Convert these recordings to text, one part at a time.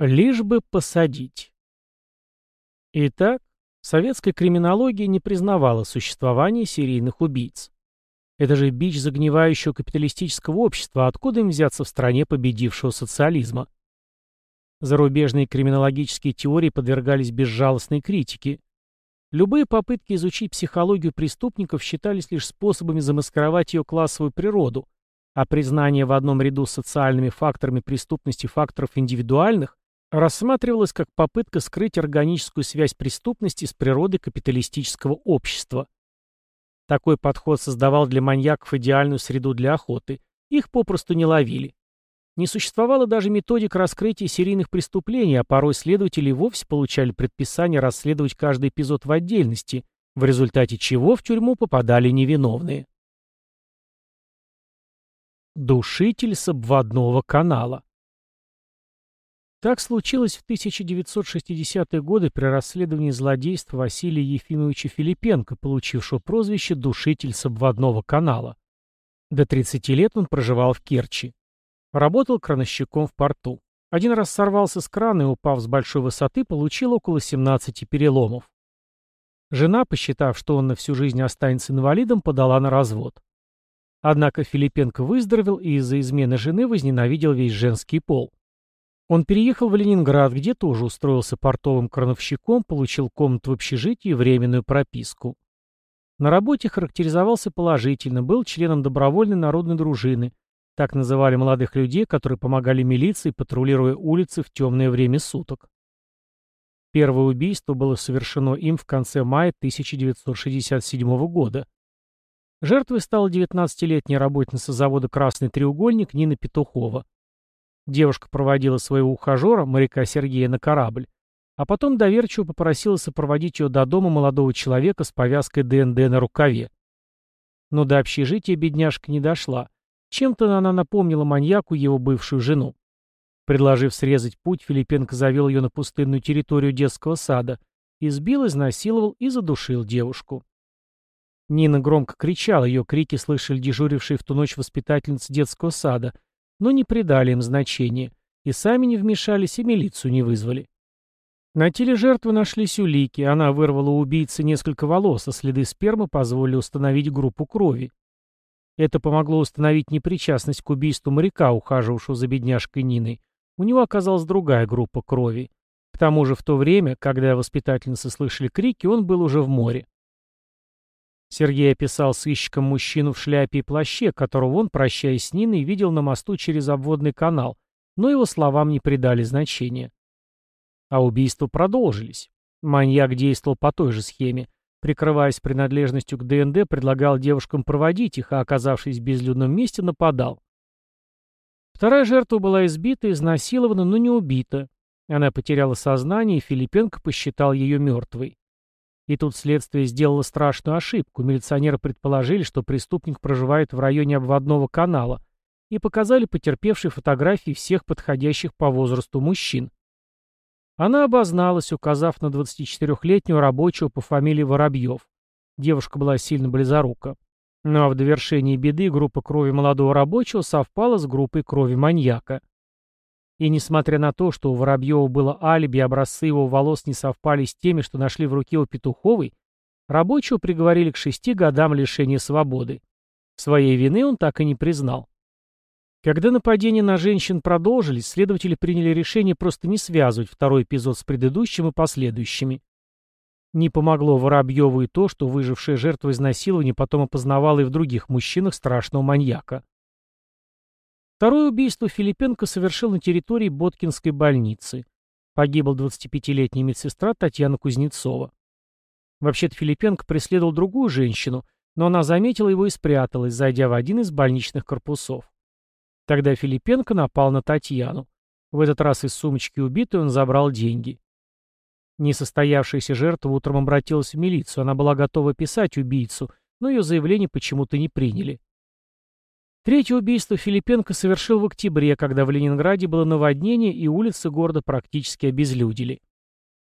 Лишь бы посадить. Итак, советская криминология не признавала существование серийных убийц. Это же бич загнивающего капиталистического общества, откуда им взяться в стране победившего социализма? Зарубежные криминологические теории подвергались безжалостной критике. Любые попытки изучить психологию преступников считались лишь способами замаскировать ее классовую природу, а признание в одном ряду с социальными факторами преступности факторов индивидуальных рассматривалось как попытка скрыть органическую связь преступности с природой капиталистического общества. Такой подход создавал для маньяков идеальную среду для охоты. Их попросту не ловили. Не существовало даже методик раскрытия серийных преступлений, а порой следователи вовсе получали предписание расследовать каждый эпизод в отдельности, в результате чего в тюрьму попадали невиновные. Душитель с обводного канала Так случилось в 1960-е годы при расследовании злодейства Василия Ефимовича Филипенко, получившего прозвище «Душитель с обводного канала». До 30 лет он проживал в Керчи. Работал крановщиком в порту. Один раз сорвался с крана и, упав с большой высоты, получил около 17 переломов. Жена, посчитав, что он на всю жизнь останется инвалидом, подала на развод. Однако Филипенко выздоровел и из-за измены жены возненавидел весь женский пол. Он переехал в Ленинград, где тоже устроился портовым крановщиком, получил комнату в общежитии и временную прописку. На работе характеризовался положительно, был членом добровольной народной дружины, так называли молодых людей, которые помогали милиции, патрулируя улицы в темное время суток. Первое убийство было совершено им в конце мая 1967 года. Жертвой стала 19-летняя работница завода «Красный треугольник» Нина Петухова. Девушка проводила своего ухажера, моряка Сергея, на корабль, а потом доверчиво попросила сопроводить ее до дома молодого человека с повязкой ДНД на рукаве. Но до общежития бедняжка не дошла, чем-то она напомнила маньяку его бывшую жену. Предложив срезать путь, Филипенко завел ее на пустынную территорию детского сада, избил, изнасиловал и задушил девушку. Нина громко кричала, ее крики слышали дежурившие в ту ночь воспитательницы детского сада, но не придали им значения, и сами не вмешались, и милицию не вызвали. На теле жертвы нашлись улики, она вырвала у убийцы несколько волос, а следы спермы позволили установить группу крови. Это помогло установить непричастность к убийству моряка, ухаживавшего за бедняжкой Ниной. У него оказалась другая группа крови. К тому же в то время, когда воспитательницы слышали крики, он был уже в море. Сергей описал сыщиком мужчину в шляпе и плаще, которого он, прощаясь с Ниной, видел на мосту через обводный канал, но его словам не придали значения. А убийства продолжились. Маньяк действовал по той же схеме. Прикрываясь принадлежностью к ДНД, предлагал девушкам проводить их, а оказавшись в безлюдном месте, нападал. Вторая жертва была избита, изнасилована, но не убита. Она потеряла сознание, и Филипенко посчитал ее мертвой. И тут следствие сделало страшную ошибку. Милиционеры предположили, что преступник проживает в районе обводного канала, и показали потерпевшие фотографии всех подходящих по возрасту мужчин. Она обозналась, указав на 24-летнюю рабочую по фамилии Воробьев. Девушка была сильно близорука. Ну а в довершении беды группа крови молодого рабочего совпала с группой крови маньяка. И несмотря на то, что у Воробьева было алиби, образцы его волос не совпали с теми, что нашли в руке у Петуховой, рабочего приговорили к шести годам лишения свободы. Своей вины он так и не признал. Когда нападения на женщин продолжились, следователи приняли решение просто не связывать второй эпизод с предыдущим и последующими. Не помогло Воробьеву и то, что выжившая жертва изнасилования потом опознавала и в других мужчинах страшного маньяка. Второе убийство Филипенко совершил на территории Боткинской больницы. Погибла 25-летняя медсестра Татьяна Кузнецова. Вообще-то Филипенко преследовал другую женщину, но она заметила его и спряталась, зайдя в один из больничных корпусов. Тогда Филипенко напал на Татьяну. В этот раз из сумочки убитой он забрал деньги. Несостоявшаяся жертва утром обратилась в милицию. Она была готова писать убийцу, но ее заявление почему-то не приняли. Третье убийство Филипенко совершил в октябре, когда в Ленинграде было наводнение и улицы города практически обезлюдили.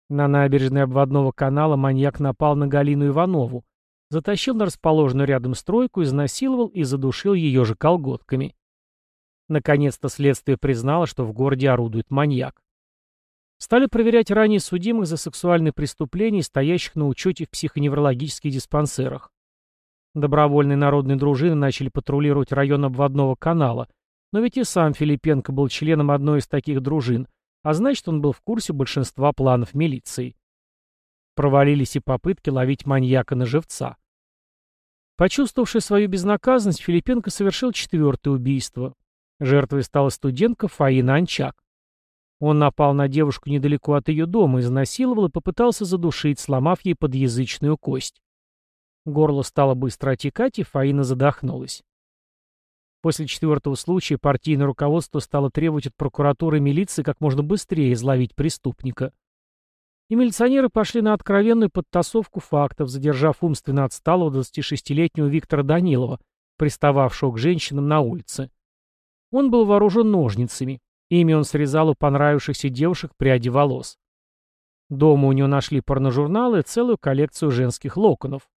На набережной обводного канала маньяк напал на Галину Иванову, затащил на расположенную рядом стройку, изнасиловал и задушил ее же колготками. Наконец-то следствие признало, что в городе орудует маньяк. Стали проверять ранее судимых за сексуальные преступления, стоящих на учете в психоневрологических диспансерах. Добровольные народные дружины начали патрулировать район обводного канала, но ведь и сам Филипенко был членом одной из таких дружин, а значит, он был в курсе большинства планов милиции. Провалились и попытки ловить маньяка на живца. Почувствовавший свою безнаказанность, Филипенко совершил четвертое убийство. Жертвой стала студентка Фаина Анчак. Он напал на девушку недалеко от ее дома, изнасиловал и попытался задушить, сломав ей подъязычную кость. Горло стало быстро отекать, и Фаина задохнулась. После четвертого случая партийное руководство стало требовать от прокуратуры и милиции как можно быстрее изловить преступника. И милиционеры пошли на откровенную подтасовку фактов, задержав умственно отсталого 26-летнего Виктора Данилова, пристававшего к женщинам на улице. Он был вооружен ножницами. Ими он срезал у понравившихся девушек пряди волос. Дома у него нашли порножурналы и целую коллекцию женских локонов.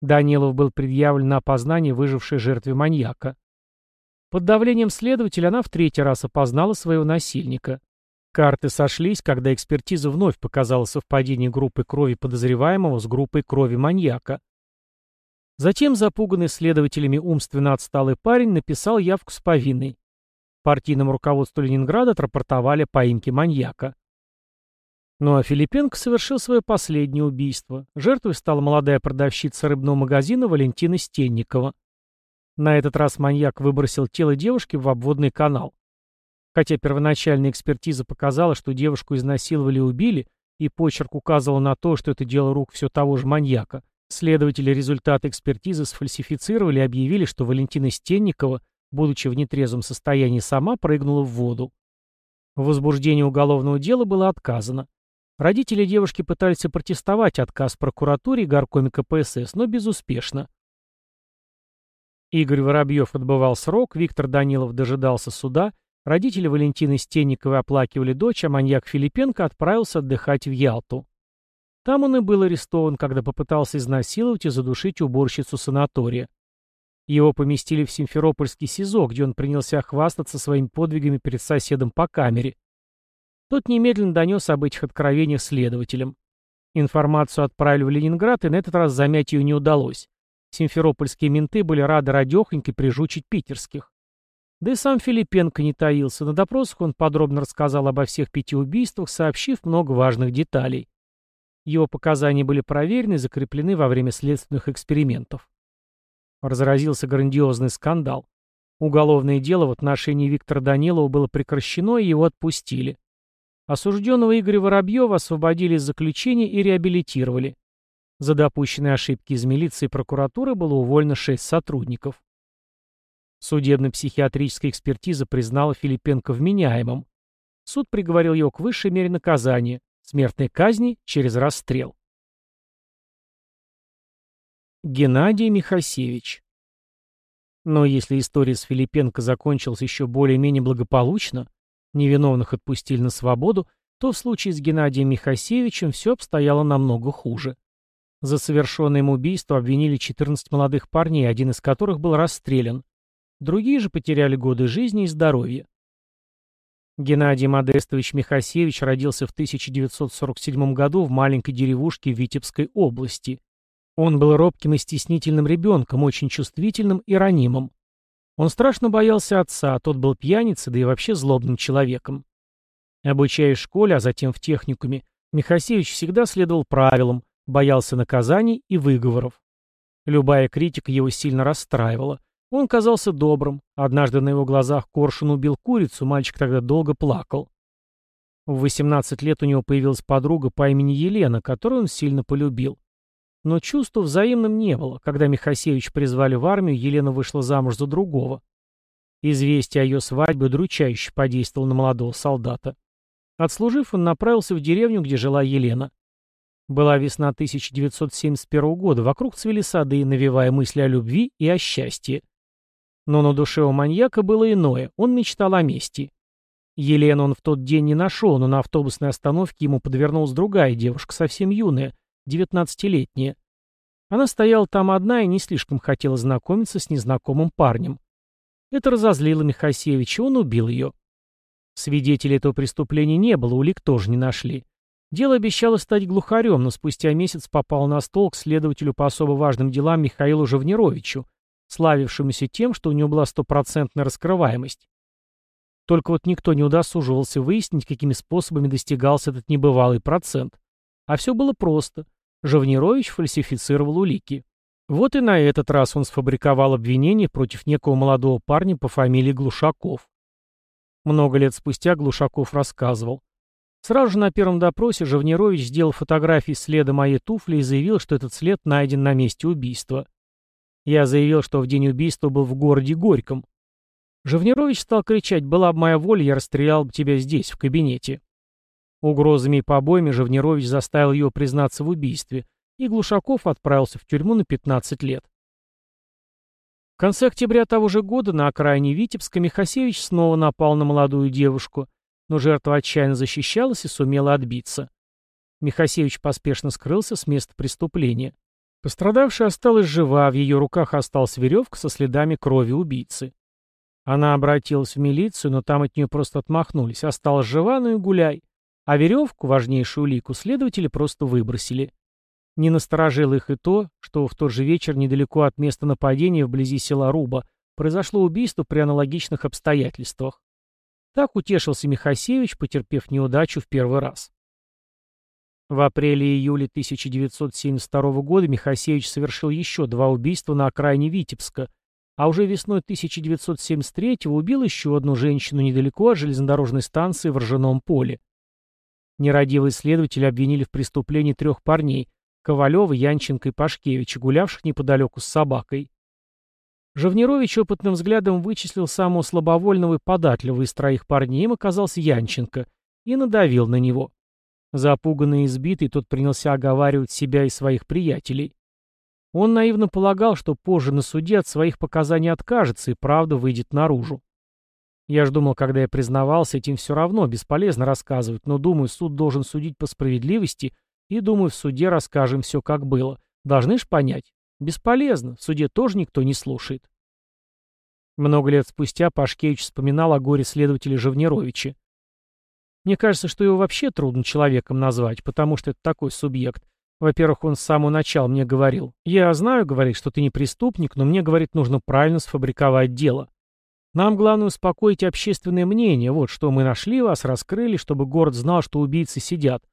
Данилов был предъявлен на опознание выжившей жертве маньяка. Под давлением следователя она в третий раз опознала своего насильника. Карты сошлись, когда экспертиза вновь показала совпадение группы крови подозреваемого с группой крови маньяка. Затем запуганный следователями умственно отсталый парень написал явку с повинной. Партийному руководству Ленинграда отрапортовали поимки маньяка. Ну а Филипенко совершил свое последнее убийство. Жертвой стала молодая продавщица рыбного магазина Валентина Стенникова. На этот раз маньяк выбросил тело девушки в обводный канал. Хотя первоначальная экспертиза показала, что девушку изнасиловали и убили, и почерк указывал на то, что это дело рук все того же маньяка, следователи результаты экспертизы сфальсифицировали и объявили, что Валентина Стенникова, будучи в нетрезвом состоянии, сама прыгнула в воду. В возбуждении уголовного дела было отказано. Родители девушки пытались сопротестовать отказ прокуратуре и горкоме КПСС, но безуспешно. Игорь Воробьев отбывал срок, Виктор Данилов дожидался суда, родители Валентины Стенниковой оплакивали дочь, а маньяк Филипенко отправился отдыхать в Ялту. Там он и был арестован, когда попытался изнасиловать и задушить уборщицу санатория. Его поместили в Симферопольский СИЗО, где он принялся хвастаться своими подвигами перед соседом по камере. Тот немедленно донес об этих откровениях следователям. Информацию отправили в Ленинград, и на этот раз замять ее не удалось. Симферопольские менты были рады радехонько прижучить питерских. Да и сам Филипенко не таился. На допросах он подробно рассказал обо всех пяти убийствах, сообщив много важных деталей. Его показания были проверены и закреплены во время следственных экспериментов. Разразился грандиозный скандал. Уголовное дело в отношении Виктора Данилова было прекращено, и его отпустили. Осужденного Игоря Воробьева освободили из заключения и реабилитировали. За допущенные ошибки из милиции и прокуратуры было уволено шесть сотрудников. Судебно-психиатрическая экспертиза признала Филипенко вменяемым. Суд приговорил его к высшей мере наказания – смертной казни через расстрел. Геннадий Михасевич Но если история с Филипенко закончилась еще более-менее благополучно, невиновных отпустили на свободу, то в случае с Геннадием Михасевичем все обстояло намного хуже. За совершенное им убийство обвинили 14 молодых парней, один из которых был расстрелян. Другие же потеряли годы жизни и здоровья. Геннадий Модестович Михасевич родился в 1947 году в маленькой деревушке Витебской области. Он был робким и стеснительным ребенком, очень чувствительным и ранимым. Он страшно боялся отца, а тот был пьяницей, да и вообще злобным человеком. Обучаясь в школе, а затем в техникуме, Михасевич всегда следовал правилам, боялся наказаний и выговоров. Любая критика его сильно расстраивала. Он казался добрым. Однажды на его глазах коршун убил курицу, мальчик тогда долго плакал. В 18 лет у него появилась подруга по имени Елена, которую он сильно полюбил. Но чувства взаимным не было. Когда Михасевич призвали в армию, Елена вышла замуж за другого. Известие о ее свадьбе удручающе подействовало на молодого солдата. Отслужив, он направился в деревню, где жила Елена. Была весна 1971 года, вокруг цвели сады, навевая мысли о любви и о счастье. Но на душе у маньяка было иное, он мечтал о мести. Елену он в тот день не нашел, но на автобусной остановке ему подвернулась другая девушка, совсем юная, девятнадцатилетняя. Она стояла там одна и не слишком хотела знакомиться с незнакомым парнем. Это разозлило Михасевича, он убил ее. Свидетелей этого преступления не было, улик тоже не нашли. Дело обещало стать глухарем, но спустя месяц попал на стол к следователю по особо важным делам Михаилу Живнировичу, славившемуся тем, что у него была стопроцентная раскрываемость. Только вот никто не удосуживался выяснить, какими способами достигался этот небывалый процент. А все было просто. Живнирович фальсифицировал улики. Вот и на этот раз он сфабриковал обвинение против некого молодого парня по фамилии Глушаков. Много лет спустя Глушаков рассказывал. Сразу же на первом допросе Живнирович сделал фотографии следа моей туфли и заявил, что этот след найден на месте убийства. Я заявил, что в день убийства был в городе Горьком. Живнирович стал кричать «Была бы моя воля, я расстрелял бы тебя здесь, в кабинете». Угрозами и побоями Живнирович заставил ее признаться в убийстве, и Глушаков отправился в тюрьму на 15 лет. В конце октября того же года на окраине Витебска Михасевич снова напал на молодую девушку, но жертва отчаянно защищалась и сумела отбиться. Михасевич поспешно скрылся с места преступления. Пострадавшая осталась жива, в ее руках осталась веревка со следами крови убийцы. Она обратилась в милицию, но там от нее просто отмахнулись. Осталась жива, ну и гуляй. А веревку, важнейшую улику, следователи просто выбросили. Не насторожило их и то, что в тот же вечер недалеко от места нападения вблизи села Руба произошло убийство при аналогичных обстоятельствах. Так утешился Михасевич, потерпев неудачу в первый раз. В апреле и июле 1972 года Михасевич совершил еще два убийства на окраине Витебска, а уже весной 1973 убил еще одну женщину недалеко от железнодорожной станции в Ржаном поле. Нерадивые следователи обвинили в преступлении трех парней – Ковалева, Янченко и Пашкевича, гулявших неподалеку с собакой. Живнирович опытным взглядом вычислил самого слабовольного и податливого из троих парней, им оказался Янченко, и надавил на него. Запуганный и избитый, тот принялся оговаривать себя и своих приятелей. Он наивно полагал, что позже на суде от своих показаний откажется и правда выйдет наружу. Я ж думал, когда я признавался, этим все равно бесполезно рассказывать, но думаю, суд должен судить по справедливости, и думаю, в суде расскажем все, как было. Должны ж понять. Бесполезно, в суде тоже никто не слушает. Много лет спустя Пашкевич вспоминал о горе следователя Живнировича. Мне кажется, что его вообще трудно человеком назвать, потому что это такой субъект. Во-первых, он с самого начала мне говорил. Я знаю, говорит, что ты не преступник, но мне, говорит, нужно правильно сфабриковать дело. Нам главное успокоить общественное мнение. Вот что мы нашли вас, раскрыли, чтобы город знал, что убийцы сидят.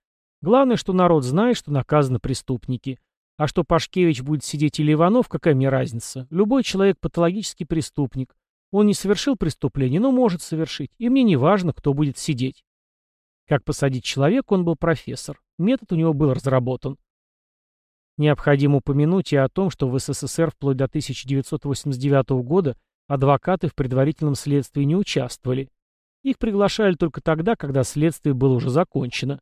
Главное, что народ знает, что наказаны преступники. А что Пашкевич будет сидеть или Иванов, какая мне разница? Любой человек патологический преступник. Он не совершил преступление, но может совершить. И мне не важно, кто будет сидеть. Как посадить человека, он был профессор. Метод у него был разработан. Необходимо упомянуть и о том, что в СССР вплоть до 1989 года адвокаты в предварительном следствии не участвовали. Их приглашали только тогда, когда следствие было уже закончено.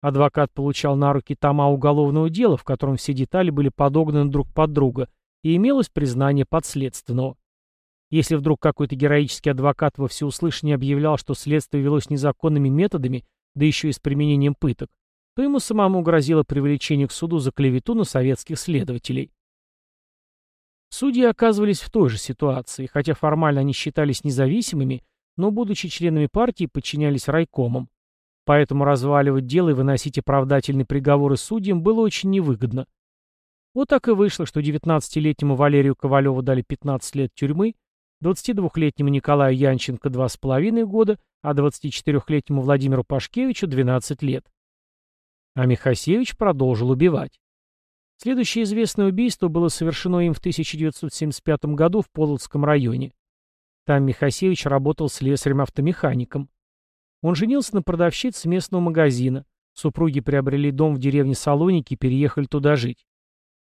Адвокат получал на руки тома уголовного дела, в котором все детали были подогнаны друг под друга, и имелось признание подследственного. Если вдруг какой-то героический адвокат во всеуслышание объявлял, что следствие велось незаконными методами, да еще и с применением пыток, то ему самому грозило привлечение к суду за клевету на советских следователей. Судьи оказывались в той же ситуации, хотя формально они считались независимыми, но, будучи членами партии, подчинялись райкомам. Поэтому разваливать дело и выносить оправдательные приговоры судьям было очень невыгодно. Вот так и вышло, что 19-летнему Валерию Ковалеву дали 15 лет тюрьмы, 22-летнему Николаю Янченко 2,5 года, а 24-летнему Владимиру Пашкевичу 12 лет. А Михасевич продолжил убивать. Следующее известное убийство было совершено им в 1975 году в Полоцком районе. Там Михасевич работал слесарем-автомехаником. Он женился на продавщице местного магазина. Супруги приобрели дом в деревне Салоники и переехали туда жить.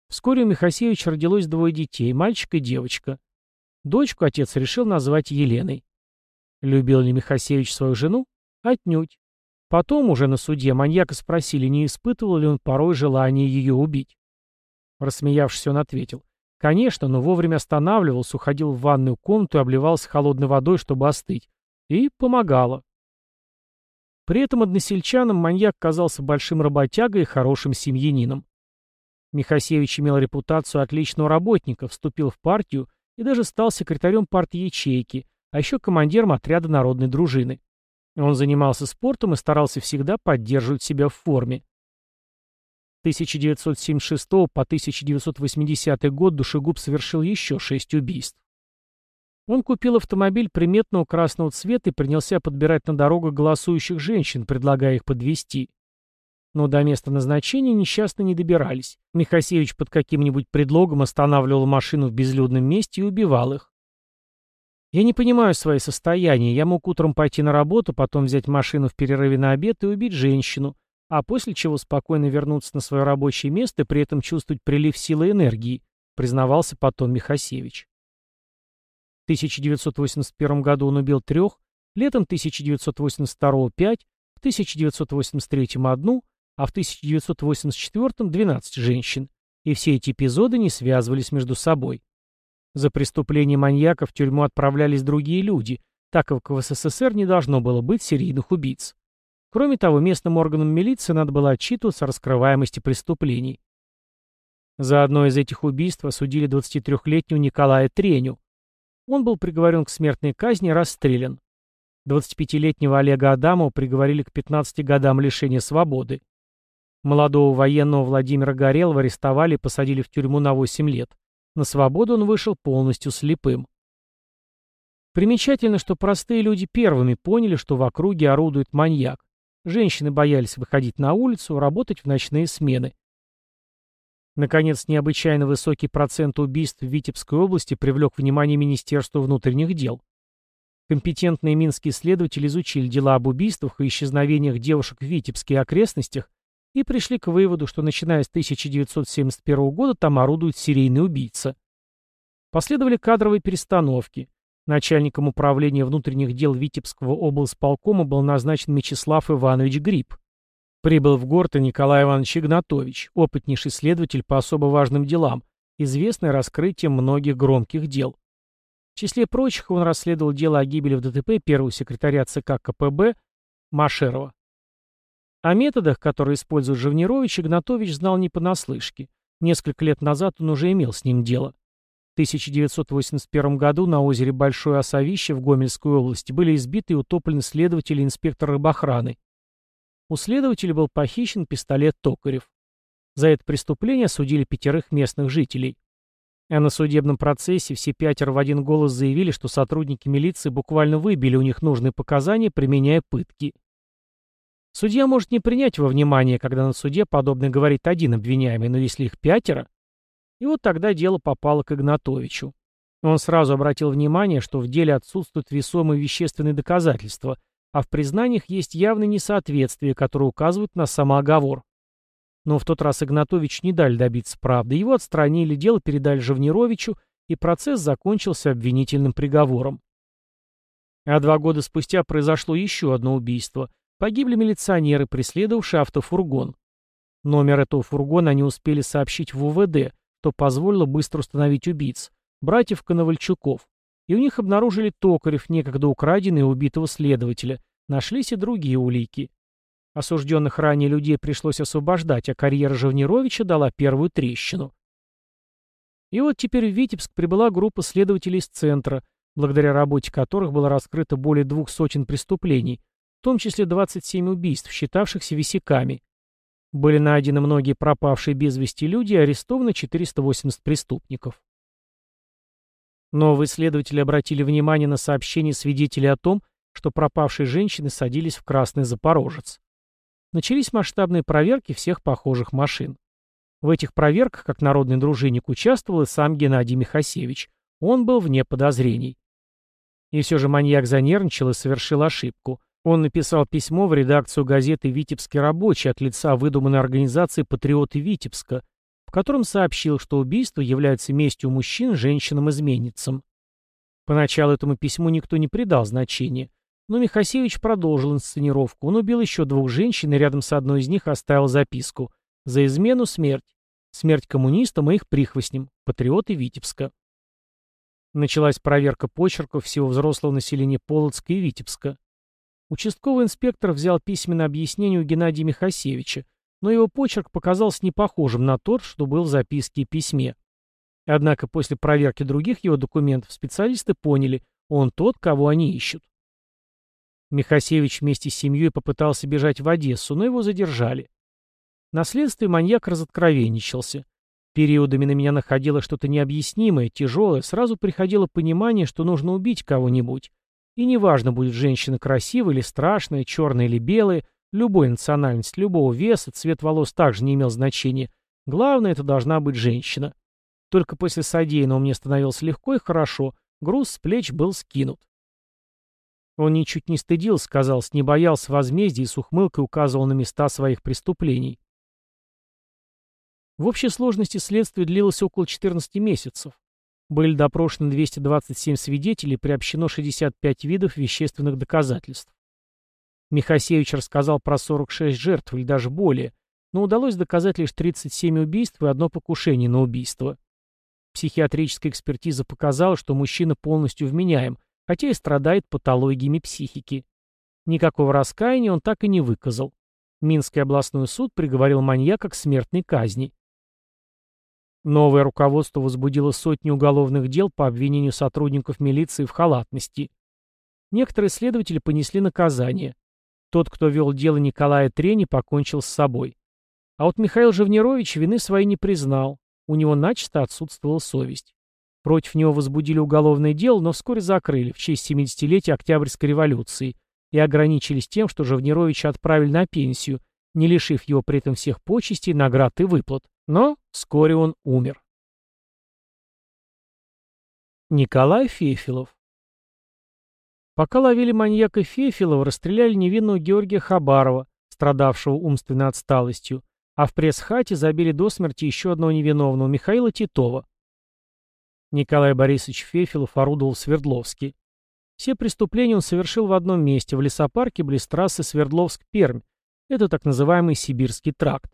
Вскоре у Михасевича родилось двое детей, мальчик и девочка. Дочку отец решил назвать Еленой. Любил ли Михасевич свою жену? Отнюдь. Потом уже на суде маньяка спросили, не испытывал ли он порой желание ее убить. Рассмеявшись, он ответил. Конечно, но вовремя останавливался, уходил в ванную комнату и обливался холодной водой, чтобы остыть. И помогало. При этом односельчанам маньяк казался большим работягой и хорошим семьянином. Михасевич имел репутацию отличного работника, вступил в партию и даже стал секретарем партии ячейки, а еще командиром отряда народной дружины. Он занимался спортом и старался всегда поддерживать себя в форме. 1976 по 1980 год душегуб совершил еще шесть убийств. Он купил автомобиль приметного красного цвета и принялся подбирать на дорогах голосующих женщин, предлагая их подвести. Но до места назначения несчастно не добирались. Михасевич под каким-нибудь предлогом останавливал машину в безлюдном месте и убивал их. Я не понимаю свои состояния. Я мог утром пойти на работу, потом взять машину в перерыве на обед и убить женщину, а после чего спокойно вернуться на свое рабочее место и при этом чувствовать прилив силы и энергии, признавался потом Михасевич. В 1981 году он убил трех, летом 1982 — пять, в 1983 — одну, а в 1984 — 12 женщин, и все эти эпизоды не связывались между собой. За преступление маньяка в тюрьму отправлялись другие люди, так как в СССР не должно было быть серийных убийц. Кроме того, местным органам милиции надо было отчитываться о раскрываемости преступлений. За одно из этих убийств осудили 23-летнего Николая Треню. Он был приговорен к смертной казни и расстрелян. 25-летнего Олега Адамова приговорили к 15 годам лишения свободы. Молодого военного Владимира Горелова арестовали и посадили в тюрьму на 8 лет. На свободу он вышел полностью слепым. Примечательно, что простые люди первыми поняли, что в округе орудует маньяк. Женщины боялись выходить на улицу, работать в ночные смены. Наконец, необычайно высокий процент убийств в Витебской области привлек внимание Министерства внутренних дел. Компетентные минские следователи изучили дела об убийствах и исчезновениях девушек в Витебске и окрестностях и пришли к выводу, что начиная с 1971 года там орудует серийный убийца. Последовали кадровые перестановки. Начальником управления внутренних дел Витебского облсполкома был назначен Мячеслав Иванович Гриб. Прибыл в город и Николай Иванович Игнатович, опытнейший следователь по особо важным делам, известный раскрытием многих громких дел. В числе прочих он расследовал дело о гибели в ДТП первого секретаря ЦК КПБ Машерова. О методах, которые использует Живнирович, Игнатович знал не понаслышке. Несколько лет назад он уже имел с ним дело. 1981 году на озере Большое Осовище в Гомельской области были избиты и утоплены следователи и инспектор рыбохраны. У следователя был похищен пистолет Токарев. За это преступление осудили пятерых местных жителей. А на судебном процессе все пятеро в один голос заявили, что сотрудники милиции буквально выбили у них нужные показания, применяя пытки. Судья может не принять во внимание, когда на суде подобно говорит один обвиняемый, но если их пятеро, и вот тогда дело попало к Игнатовичу. Он сразу обратил внимание, что в деле отсутствуют весомые вещественные доказательства, а в признаниях есть явное несоответствие, которое указывает на самооговор. Но в тот раз Игнатович не дали добиться правды, его отстранили, дело передали Живнировичу, и процесс закончился обвинительным приговором. А два года спустя произошло еще одно убийство. Погибли милиционеры, преследовавшие автофургон. Номер этого фургона они успели сообщить в УВД, что позволило быстро установить убийц, братьев Коновальчуков. И у них обнаружили Токарев, некогда украденный убитого следователя. Нашлись и другие улики. Осужденных ранее людей пришлось освобождать, а карьера Живнировича дала первую трещину. И вот теперь в Витебск прибыла группа следователей из центра, благодаря работе которых было раскрыто более двух сотен преступлений, в том числе 27 убийств, считавшихся висяками. Были найдены многие пропавшие без вести люди и арестовано 480 преступников. Новые следователи обратили внимание на сообщения свидетелей о том, что пропавшие женщины садились в красный Запорожец. Начались масштабные проверки всех похожих машин. В этих проверках, как народный дружинник, участвовал и сам Геннадий Михасевич. Он был вне подозрений. И все же маньяк занервничал и совершил ошибку. Он написал письмо в редакцию газеты «Витебский рабочий» от лица выдуманной организации «Патриоты Витебска», в котором сообщил, что убийство является местью мужчин женщинам-изменницам. Поначалу этому письму никто не придал значения, но Михасевич продолжил инсценировку. Он убил еще двух женщин и рядом с одной из них оставил записку «За измену смерть. Смерть коммунистам и их прихвостням. Патриоты Витебска». Началась проверка почерков всего взрослого населения Полоцка и Витебска. Участковый инспектор взял письменное объяснение у Геннадия Михасевича, но его почерк показался не похожим на тот, что был в записке и письме. Однако после проверки других его документов специалисты поняли, он тот, кого они ищут. Михасевич вместе с семьей попытался бежать в Одессу, но его задержали. На следствии маньяк разоткровенничался. Периодами на меня находило что-то необъяснимое, тяжелое, сразу приходило понимание, что нужно убить кого-нибудь. И неважно, будет женщина красивая или страшная, черная или белая, любой национальности, любого веса, цвет волос также не имел значения. Главное, это должна быть женщина. Только после содеянного мне становилось легко и хорошо, груз с плеч был скинут. Он ничуть не стыдился, казалось, не боялся возмездия и с ухмылкой указывал на места своих преступлений. В общей сложности следствие длилось около 14 месяцев. Были допрошены 227 свидетелей, приобщено 65 видов вещественных доказательств. Михасевич рассказал про 46 жертв или даже более, но удалось доказать лишь 37 убийств и одно покушение на убийство. Психиатрическая экспертиза показала, что мужчина полностью вменяем, хотя и страдает патологиями психики. Никакого раскаяния он так и не выказал. Минский областной суд приговорил маньяка к смертной казни. Новое руководство возбудило сотни уголовных дел по обвинению сотрудников милиции в халатности. Некоторые следователи понесли наказание. Тот, кто вел дело Николая Трени, покончил с собой. А вот Михаил Живнирович вины своей не признал. У него начисто отсутствовала совесть. Против него возбудили уголовное дело, но вскоре закрыли в честь 70-летия Октябрьской революции и ограничились тем, что Живнировича отправили на пенсию, не лишив его при этом всех почестей, наград и выплат. Но вскоре он умер. Николай Фефилов Пока ловили маньяка Фефилова, расстреляли невинного Георгия Хабарова, страдавшего умственной отсталостью, а в пресс-хате забили до смерти еще одного невиновного, Михаила Титова. Николай Борисович Фефилов орудовал в Свердловске. Все преступления он совершил в одном месте, в лесопарке близ трассы Свердловск-Пермь. Это так называемый Сибирский тракт.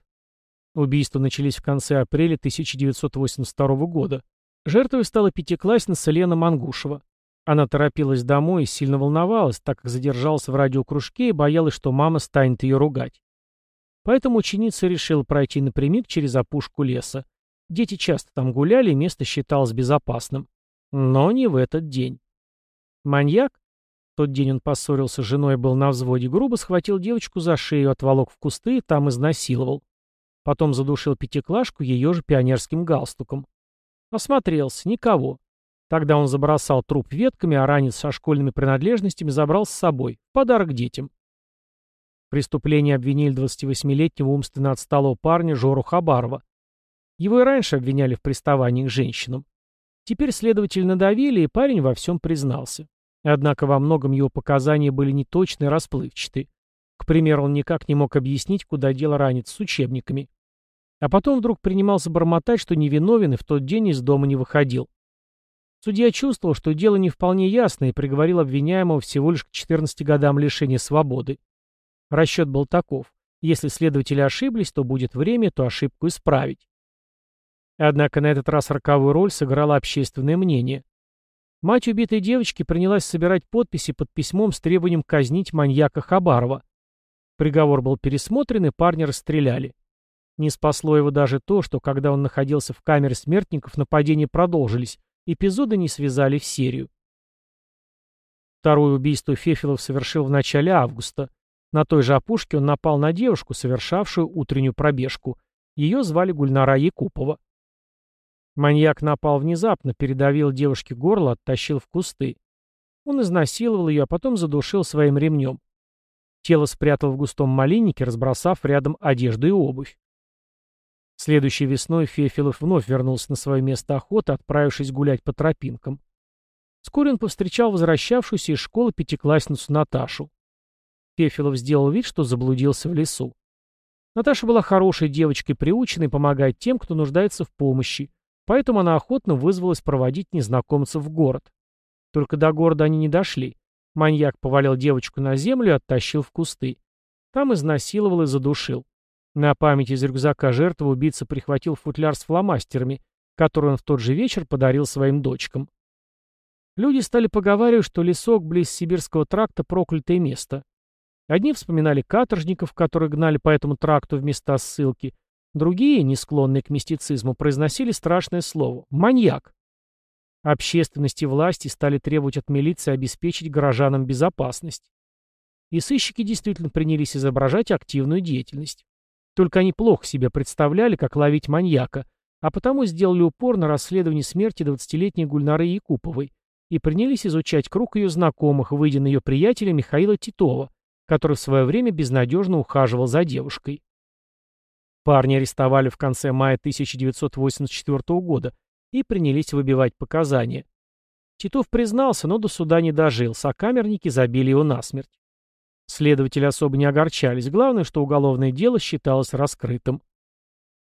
Убийства начались в конце апреля 1982 года. Жертвой стала пятиклассница Лена Мангушева. Она торопилась домой и сильно волновалась, так как задержалась в радиокружке и боялась, что мама станет ее ругать. Поэтому ученица решила пройти напрямик через опушку леса. Дети часто там гуляли, и место считалось безопасным. Но не в этот день. Маньяк, в тот день он поссорился с женой и был на взводе, грубо схватил девочку за шею, отволок в кусты и там изнасиловал. Потом задушил пятиклашку ее же пионерским галстуком. Осмотрелся. Никого. Тогда он забросал труп ветками, а ранец со школьными принадлежностями забрал с собой. Подарок детям. В преступлении обвинили 28-летнего умственно отсталого парня Жору Хабарова. Его и раньше обвиняли в приставании к женщинам. Теперь следователи надавили, и парень во всем признался. Однако во многом его показания были неточны и расплывчаты. К примеру, он никак не мог объяснить, куда дел ранец с учебниками. А потом вдруг принимался бормотать, что невиновен и в тот день из дома не выходил. Судья чувствовал, что дело не вполне ясно и приговорил обвиняемого всего лишь к 14 годам лишения свободы. Расчет был таков. Если следователи ошиблись, то будет время эту ошибку исправить. Однако на этот раз роковую роль сыграло общественное мнение. Мать убитой девочки принялась собирать подписи под письмом с требованием казнить маньяка Хабарова. Приговор был пересмотрен, и парня расстреляли. Не спасло его даже то, что когда он находился в камере смертников, нападения продолжились, эпизоды не связали в серию. Второе убийство Фефилов совершил в начале августа. На той же опушке он напал на девушку, совершавшую утреннюю пробежку. Ее звали Гульнара Якупова. Маньяк напал внезапно, передавил девушке горло, оттащил в кусты. Он изнасиловал ее, а потом задушил своим ремнем. Тело спрятал в густом малиннике, разбросав рядом одежду и обувь. Следующей весной Фефилов вновь вернулся на свое место охоты, отправившись гулять по тропинкам. Вскоре он повстречал возвращавшуюся из школы пятиклассницу Наташу. Фефилов сделал вид, что заблудился в лесу. Наташа была хорошей девочкой, приученной помогать тем, кто нуждается в помощи, поэтому она охотно вызвалась проводить незнакомцев в город. Только до города они не дошли. Маньяк повалил девочку на землю и оттащил в кусты. Там изнасиловал и задушил. На память из рюкзака жертвы убийца прихватил футляр с фломастерами, который он в тот же вечер подарил своим дочкам. Люди стали поговаривать, что лесок близ Сибирского тракта – проклятое место. Одни вспоминали каторжников, которые гнали по этому тракту в места ссылки, другие, не склонные к мистицизму, произносили страшное слово – маньяк. Общественность и власти стали требовать от милиции обеспечить горожанам безопасность. и сыщики действительно принялись изображать активную деятельность. Только они плохо себе представляли, как ловить маньяка, а потому сделали упор на расследование смерти 20-летней Гульнары Якуповой и принялись изучать круг ее знакомых, выйдя на ее приятеля Михаила Титова, который в свое время безнадежно ухаживал за девушкой. Парня арестовали в конце мая 1984 года и принялись выбивать показания. Титов признался, но до суда не дожил, сокамерники забили его насмерть. Следователи особо не огорчались, главное, что уголовное дело считалось раскрытым.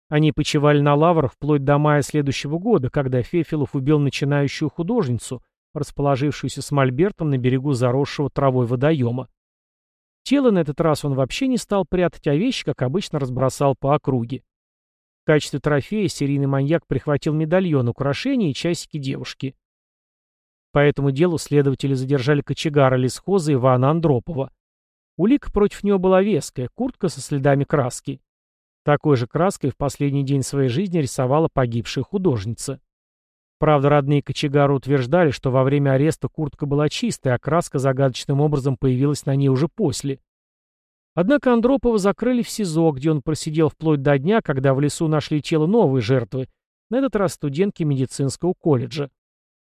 Они почивали на лаврах вплоть до мая следующего года, когда Фефилов убил начинающую художницу, расположившуюся с мольбертом на берегу заросшего травой водоема. Тело на этот раз он вообще не стал прятать, а вещи, как обычно, разбросал по округе. В качестве трофея серийный маньяк прихватил медальон, украшения и часики девушки. По этому делу следователи задержали кочегара лесхоза Ивана Андропова. Улика против него была веская, куртка со следами краски. Такой же краской в последний день своей жизни рисовала погибшая художница. Правда, родные кочегара утверждали, что во время ареста куртка была чистая, а краска загадочным образом появилась на ней уже после. Однако Андропова закрыли в СИЗО, где он просидел вплоть до дня, когда в лесу нашли тело новой жертвы, на этот раз студентки медицинского колледжа.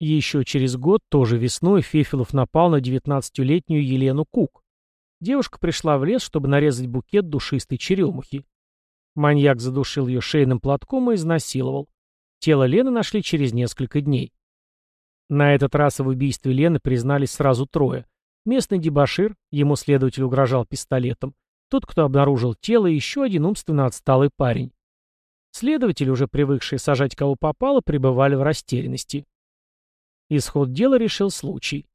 Еще через год, тоже весной, Фефилов напал на 19-летнюю Елену Кук. Девушка пришла в лес, чтобы нарезать букет душистой черемухи. Маньяк задушил ее шейным платком и изнасиловал. Тело Лены нашли через несколько дней. На этот раз в убийстве Лены признались сразу трое. Местный дебошир, ему следователь угрожал пистолетом, тот, кто обнаружил тело, и еще один умственно отсталый парень. Следователи, уже привыкшие сажать кого попало, пребывали в растерянности. Исход дела решил случай.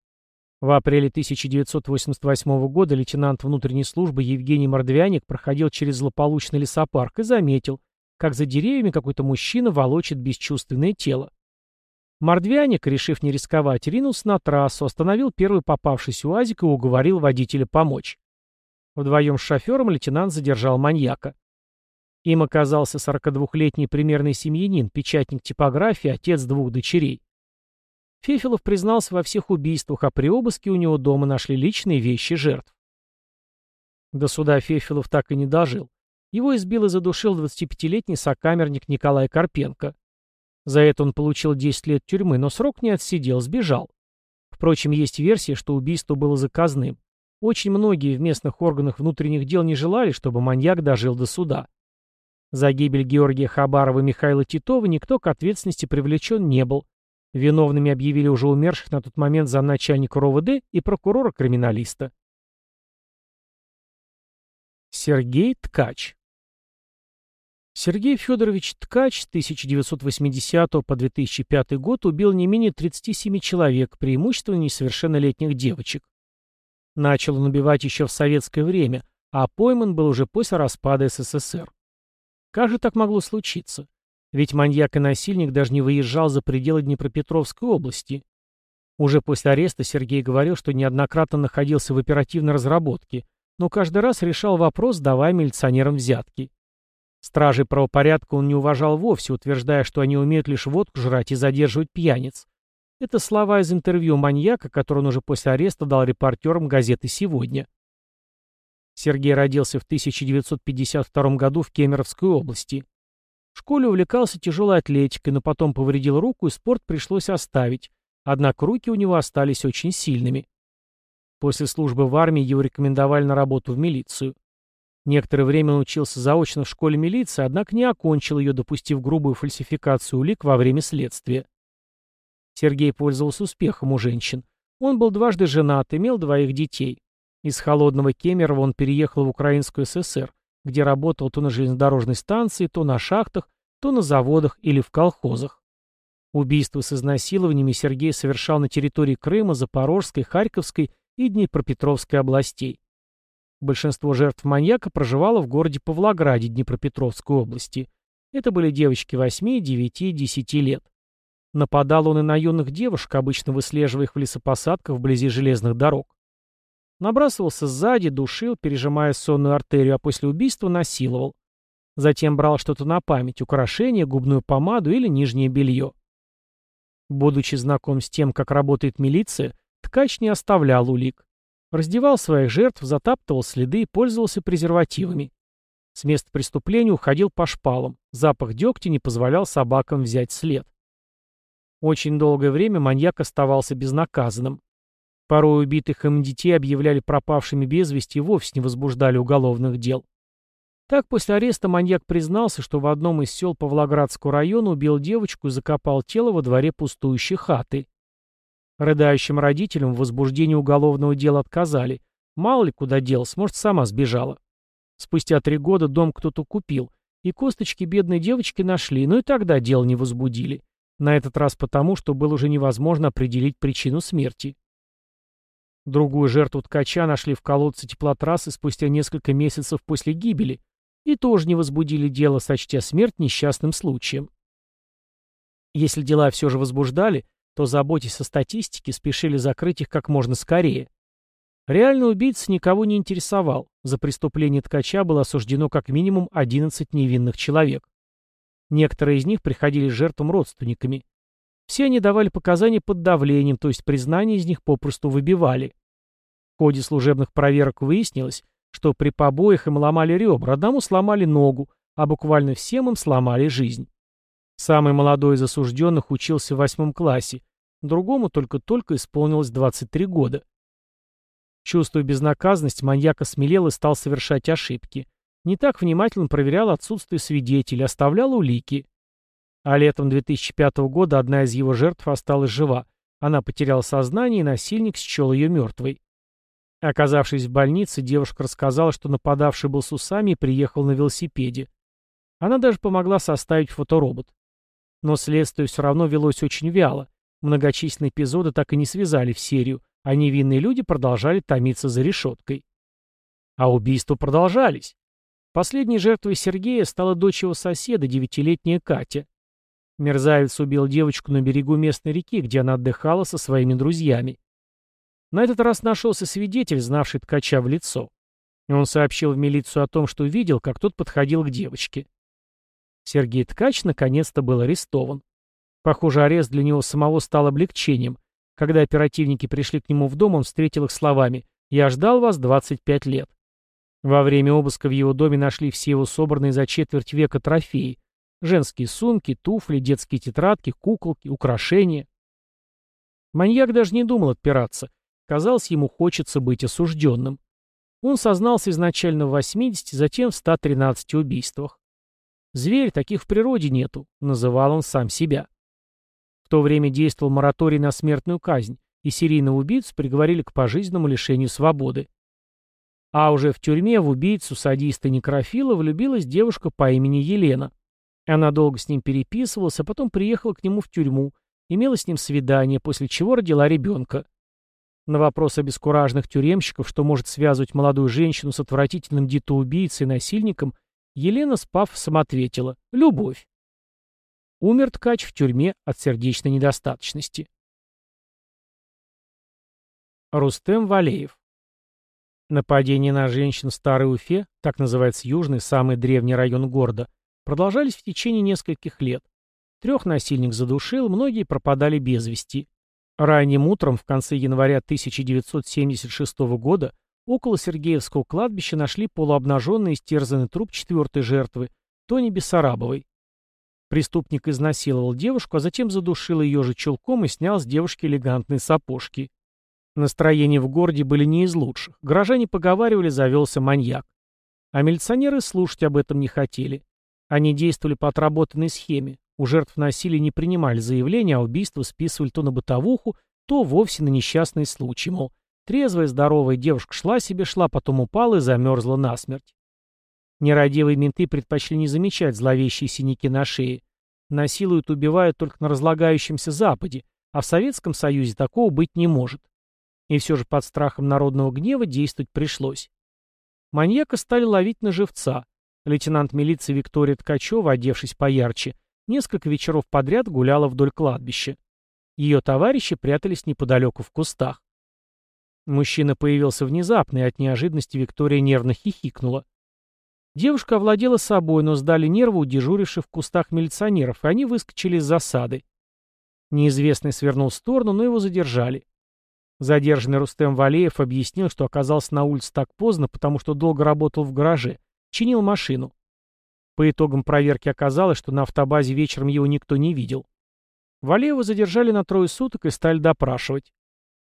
В апреле 1988 года лейтенант внутренней службы Евгений Мордвяник проходил через злополучный лесопарк и заметил, как за деревьями какой-то мужчина волочит бесчувственное тело. Мордвяник, решив не рисковать, ринулся на трассу, остановил первый попавшийся УАЗик и уговорил водителя помочь. Вдвоем с шофером лейтенант задержал маньяка. Им оказался 42-летний примерный семьянин, печатник типографии, отец двух дочерей. Фефилов признался во всех убийствах, а при обыске у него дома нашли личные вещи жертв. До суда Фефилов так и не дожил. Его избил и задушил 25-летний сокамерник Николай Карпенко. За это он получил 10 лет тюрьмы, но срок не отсидел, сбежал. Впрочем, есть версия, что убийство было заказным. Очень многие в местных органах внутренних дел не желали, чтобы маньяк дожил до суда. За гибель Георгия Хабарова и Михаила Титова никто к ответственности привлечен не был, Виновными объявили уже умерших на тот момент замначальника РОВД и прокурора-криминалиста. Сергей Ткач Сергей Федорович Ткач с 1980 по 2005 год убил не менее 37 человек, преимущественно несовершеннолетних девочек. Начал он убивать еще в советское время, а пойман был уже после распада СССР. Как же так могло случиться? Ведь маньяк и насильник даже не выезжал за пределы Днепропетровской области. Уже после ареста Сергей говорил, что неоднократно находился в оперативной разработке, но каждый раз решал вопрос, давая милиционерам взятки. Стражей правопорядка он не уважал вовсе, утверждая, что они умеют лишь водку жрать и задерживать пьяниц. Это слова из интервью маньяка, которое он уже после ареста дал репортерам газеты «Сегодня». Сергей родился в 1952 году в Кемеровской области. В школе увлекался тяжелой атлетикой, но потом повредил руку, и спорт пришлось оставить. Однако руки у него остались очень сильными. После службы в армии его рекомендовали на работу в милицию. Некоторое время он учился заочно в школе милиции, однако не окончил ее, допустив грубую фальсификацию улик во время следствия. Сергей пользовался успехом у женщин. Он был дважды женат, имел двоих детей. Из холодного Кемерово он переехал в Украинскую ССР, где работал то на железнодорожной станции, то на шахтах, то на заводах или в колхозах. Убийства с изнасилованиями Сергей совершал на территории Крыма, Запорожской, Харьковской и Днепропетровской областей. Большинство жертв маньяка проживало в городе Павлограде Днепропетровской области. Это были девочки 8, 9, 10 лет. Нападал он и на юных девушек, обычно выслеживая их в лесопосадках вблизи железных дорог. Набрасывался сзади, душил, пережимая сонную артерию, а после убийства насиловал. Затем брал что-то на память, украшение, губную помаду или нижнее белье. Будучи знаком с тем, как работает милиция, ткач не оставлял улик. Раздевал своих жертв, затаптывал следы и пользовался презервативами. С места преступления уходил по шпалам. Запах дегтя не позволял собакам взять след. Очень долгое время маньяк оставался безнаказанным. Порой убитых им детей объявляли пропавшими без вести и вовсе не возбуждали уголовных дел. Так, после ареста маньяк признался, что в одном из сел Павлоградского района убил девочку и закопал тело во дворе пустующей хаты. Рыдающим родителям в возбуждении уголовного дела отказали. Мало ли куда делась, может, сама сбежала. Спустя три года дом кто-то купил, и косточки бедной девочки нашли, но и тогда дело не возбудили. На этот раз потому, что было уже невозможно определить причину смерти. Другую жертву ткача нашли в колодце теплотрассы спустя несколько месяцев после гибели и тоже не возбудили дело, сочтя смерть несчастным случаем. Если дела все же возбуждали, то, заботясь о статистике, спешили закрыть их как можно скорее. Реальный убийца никого не интересовал. За преступление ткача было осуждено как минимум 11 невинных человек. Некоторые из них приходили жертвам родственниками. Все они давали показания под давлением, то есть признания из них попросту выбивали. В ходе служебных проверок выяснилось, что при побоях им ломали ребра, одному сломали ногу, а буквально всем им сломали жизнь. Самый молодой из осужденных учился в восьмом классе, другому только-только исполнилось 23 года. Чувствуя безнаказанность, маньяк осмелел и стал совершать ошибки. Не так внимательно проверял отсутствие свидетелей, оставлял улики. А летом 2005 года одна из его жертв осталась жива. Она потеряла сознание, и насильник счел ее мертвой. Оказавшись в больнице, девушка рассказала, что нападавший был с усами и приехал на велосипеде. Она даже помогла составить фоторобот. Но следствие все равно велось очень вяло. Многочисленные эпизоды так и не связали в серию, а невинные люди продолжали томиться за решеткой. А убийства продолжались. Последней жертвой Сергея стала дочь его соседа, девятилетняя Катя. Мерзавец убил девочку на берегу местной реки, где она отдыхала со своими друзьями. На этот раз нашелся свидетель, знавший ткача в лицо. Он сообщил в милицию о том, что видел, как тот подходил к девочке. Сергей Ткач наконец-то был арестован. Похоже, арест для него самого стал облегчением. Когда оперативники пришли к нему в дом, он встретил их словами «Я ждал вас 25 лет». Во время обыска в его доме нашли все его собранные за четверть века трофеи, Женские сумки, туфли, детские тетрадки, куколки, украшения. Маньяк даже не думал отпираться. Казалось, ему хочется быть осужденным. Он сознался изначально в 80, затем в 113 убийствах. «Зверь, таких в природе нету», — называл он сам себя. В то время действовал мораторий на смертную казнь, и серийного убийцу приговорили к пожизненному лишению свободы. А уже в тюрьме в убийцу садиста-некрофила влюбилась девушка по имени Елена. Она долго с ним переписывалась, а потом приехала к нему в тюрьму, имела с ним свидание, после чего родила ребенка. На вопрос обескураженных тюремщиков, что может связывать молодую женщину с отвратительным детоубийцей и насильником, Елена, спав, самоответила «Любовь». Умер ткач в тюрьме от сердечной недостаточности. Рустем Валеев Нападение на женщин в Старой Уфе, так называется южный, самый древний район города, продолжались в течение нескольких лет. Трех насильник задушил, многие пропадали без вести. Ранним утром в конце января 1976 года около Сергеевского кладбища нашли полуобнаженный и стерзанный труп четвертой жертвы, Тони Бессарабовой. Преступник изнасиловал девушку, а затем задушил ее же чулком и снял с девушки элегантные сапожки. Настроения в городе были не из лучших. Горожане поговаривали, завелся маньяк. А милиционеры слушать об этом не хотели. Они действовали по отработанной схеме. У жертв насилия не принимали заявления, а убийства списывали то на бытовуху, то вовсе на несчастный случай, мол, трезвая, здоровая девушка шла себе, шла, потом упала и замерзла насмерть. Нерадивые менты предпочли не замечать зловещие синяки на шее. Насилуют, убивают только на разлагающемся Западе, а в Советском Союзе такого быть не может. И все же под страхом народного гнева действовать пришлось. Маньяка стали ловить на живца, Лейтенант милиции Виктория Ткачева, одевшись поярче, несколько вечеров подряд гуляла вдоль кладбища. Ее товарищи прятались неподалеку в кустах. Мужчина появился внезапно, и от неожиданности Виктория нервно хихикнула. Девушка овладела собой, но сдали нервы у дежуривших в кустах милиционеров, и они выскочили из засады. Неизвестный свернул в сторону, но его задержали. Задержанный Рустем Валеев объяснил, что оказался на улице так поздно, потому что долго работал в гараже, чинил машину. По итогам проверки оказалось, что на автобазе вечером его никто не видел. Валеева задержали на трое суток и стали допрашивать.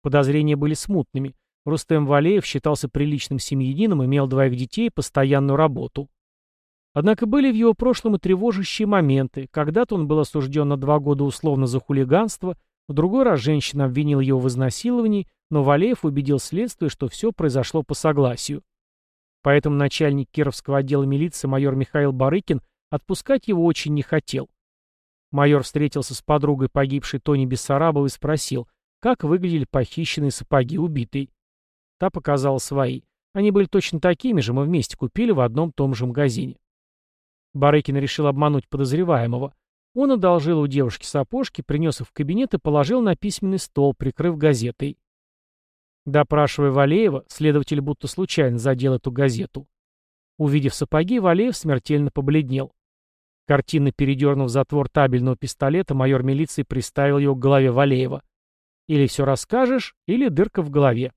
Подозрения были смутными. Рустем Валеев считался приличным семьянином, имел двоих детей и постоянную работу. Однако были в его прошлом и тревожащие моменты. Когда-то он был осужден на два года условно за хулиганство, в другой раз женщина обвинила его в изнасиловании, но Валеев убедил следствие, что все произошло по согласию. Поэтому начальник Кировского отдела милиции майор Михаил Барыкин отпускать его очень не хотел. Майор встретился с подругой погибшей Тони Бессарабовой и спросил, как выглядели похищенные сапоги убитой. Та показала свои. Они были точно такими же, мы вместе купили в одном том же магазине. Барыкин решил обмануть подозреваемого. Он одолжил у девушки сапожки, принес их в кабинет и положил на письменный стол, прикрыв газетой. Допрашивая Валеева, следователь будто случайно задел эту газету. Увидев сапоги, Валеев смертельно побледнел. Картинно передернув затвор табельного пистолета, майор милиции приставил его к голове Валеева. Или все расскажешь, или дырка в голове.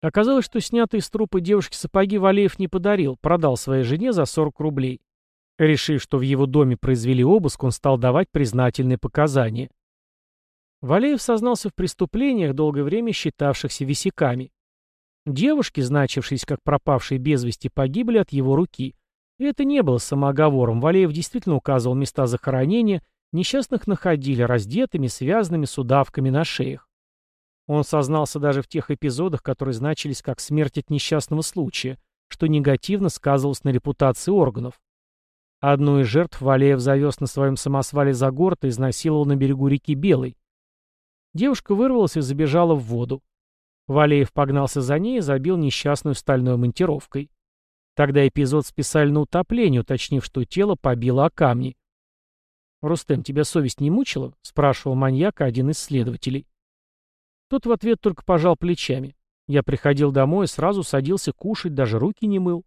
Оказалось, что снятые с трупа девушки сапоги Валеев не подарил, продал своей жене за 40 рублей. Решив, что в его доме произвели обыск, он стал давать признательные показания. Валеев сознался в преступлениях, долгое время считавшихся висяками. Девушки, значившиеся как пропавшие без вести, погибли от его руки. И это не было самооговором. Валеев действительно указывал места захоронения, несчастных находили раздетыми, связанными с удавками на шеях. Он сознался даже в тех эпизодах, которые значились как смерть от несчастного случая, что негативно сказывалось на репутации органов. Одну из жертв Валеев завез на своем самосвале за город и изнасиловал на берегу реки Белой. Девушка вырвалась и забежала в воду. Валеев погнался за ней и забил несчастную стальной монтировкой. Тогда эпизод списали на утопление, уточнив, что тело побило о камни. «Рустем, тебя совесть не мучила?» — спрашивал маньяка один из следователей. Тот в ответ только пожал плечами. Я приходил домой и сразу садился кушать, даже руки не мыл.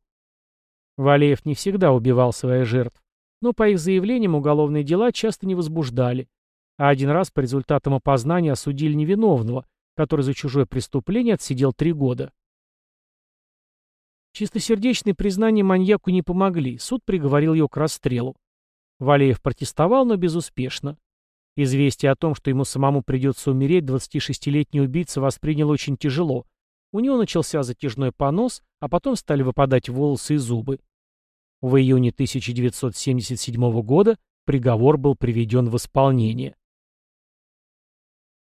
Валеев не всегда убивал своих жертв, но по их заявлениям уголовные дела часто не возбуждали. А один раз по результатам опознания осудили невиновного, который за чужое преступление отсидел три года. Чистосердечные признания маньяку не помогли, суд приговорил ее к расстрелу. Валеев протестовал, но безуспешно. Известие о том, что ему самому придется умереть, 26-летний убийца воспринял очень тяжело. У него начался затяжной понос, а потом стали выпадать волосы и зубы. В июне 1977 года приговор был приведен в исполнение.